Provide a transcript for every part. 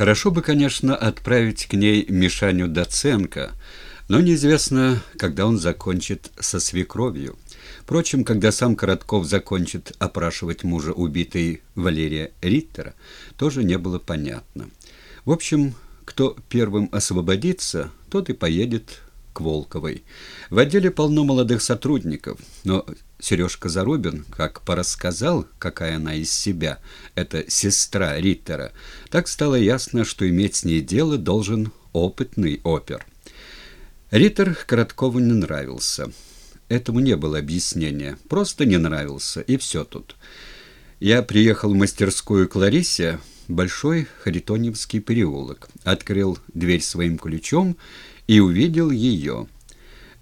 Хорошо бы, конечно, отправить к ней Мишаню Доценко, но неизвестно, когда он закончит со свекровью. Впрочем, когда сам Коротков закончит опрашивать мужа убитой Валерия Риттера, тоже не было понятно. В общем, кто первым освободится, тот и поедет к Волковой. В отделе полно молодых сотрудников, но Сережка Зарубин, как порассказал, какая она из себя, это сестра Риттера, так стало ясно, что иметь с ней дело должен опытный опер. Риттер Короткову не нравился. Этому не было объяснения, просто не нравился, и все тут. Я приехал в мастерскую к Ларисе, Большой Харитоневский переулок, открыл дверь своим ключом и увидел ее –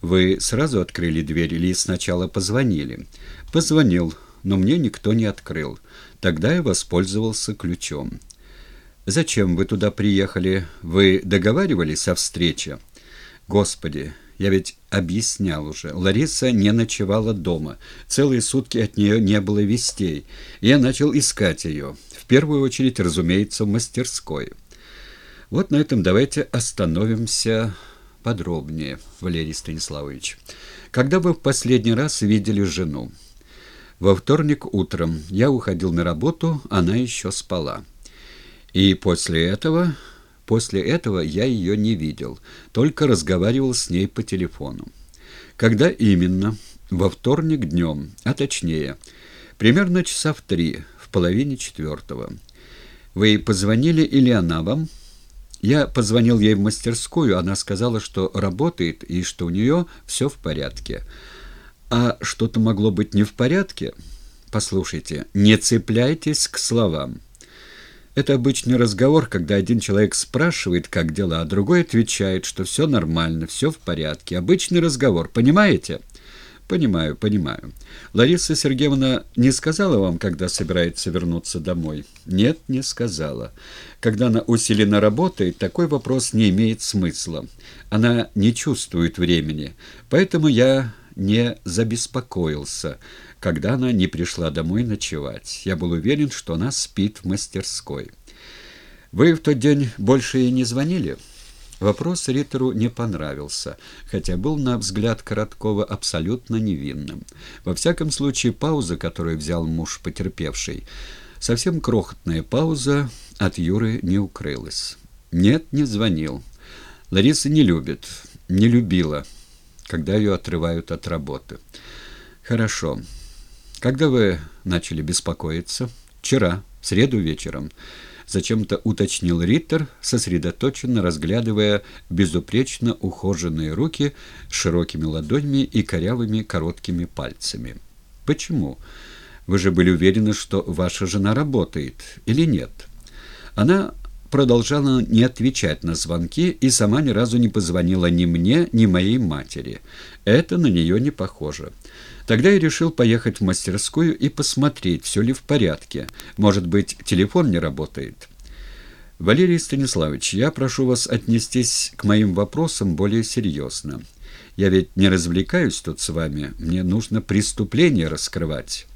вы сразу открыли дверь или сначала позвонили? Позвонил, но мне никто не открыл. Тогда я воспользовался ключом. Зачем вы туда приехали? Вы договаривались о встрече? Господи, я ведь объяснял уже. Лариса не ночевала дома. Целые сутки от нее не было вестей. Я начал искать ее. В первую очередь, разумеется, в мастерской. Вот на этом давайте остановимся подробнее, Валерий Станиславович. Когда вы в последний раз видели жену? Во вторник утром я уходил на работу, она еще спала. И после этого... После этого я ее не видел, только разговаривал с ней по телефону. Когда именно? Во вторник днем, а точнее, примерно часа в три, в половине четвертого. Вы позвонили или она вам? Я позвонил ей в мастерскую, она сказала, что работает и что у нее все в порядке. А что-то могло быть не в порядке? Послушайте, не цепляйтесь к словам. Это обычный разговор, когда один человек спрашивает, как дела, а другой отвечает, что все нормально, все в порядке. Обычный разговор, понимаете? «Понимаю, понимаю. Лариса Сергеевна не сказала вам, когда собирается вернуться домой?» «Нет, не сказала. Когда она усиленно работает, такой вопрос не имеет смысла. Она не чувствует времени. Поэтому я не забеспокоился, когда она не пришла домой ночевать. Я был уверен, что она спит в мастерской». «Вы в тот день больше и не звонили?» Вопрос Риттеру не понравился, хотя был, на взгляд Короткова, абсолютно невинным. Во всяком случае, пауза, которую взял муж потерпевший, совсем крохотная пауза, от Юры не укрылась. «Нет, не звонил. Лариса не любит, не любила, когда ее отрывают от работы». «Хорошо. Когда вы начали беспокоиться?» «Вчера, в среду вечером» зачем-то уточнил Риттер, сосредоточенно разглядывая безупречно ухоженные руки с широкими ладонями и корявыми короткими пальцами. «Почему? Вы же были уверены, что ваша жена работает, или нет?» Она продолжала не отвечать на звонки и сама ни разу не позвонила ни мне, ни моей матери. Это на нее не похоже. Тогда я решил поехать в мастерскую и посмотреть, все ли в порядке. Может быть, телефон не работает. Валерий Станиславович, я прошу вас отнестись к моим вопросам более серьезно. Я ведь не развлекаюсь тут с вами, мне нужно преступление раскрывать.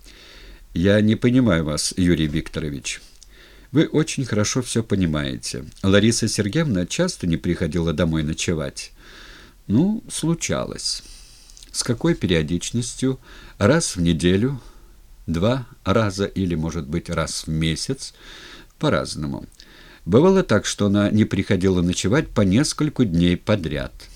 Я не понимаю вас, Юрий Викторович. Вы очень хорошо все понимаете. Лариса Сергеевна часто не приходила домой ночевать. Ну, случалось. С какой периодичностью? Раз в неделю, два раза или, может быть, раз в месяц? По-разному. Бывало так, что она не приходила ночевать по нескольку дней подряд –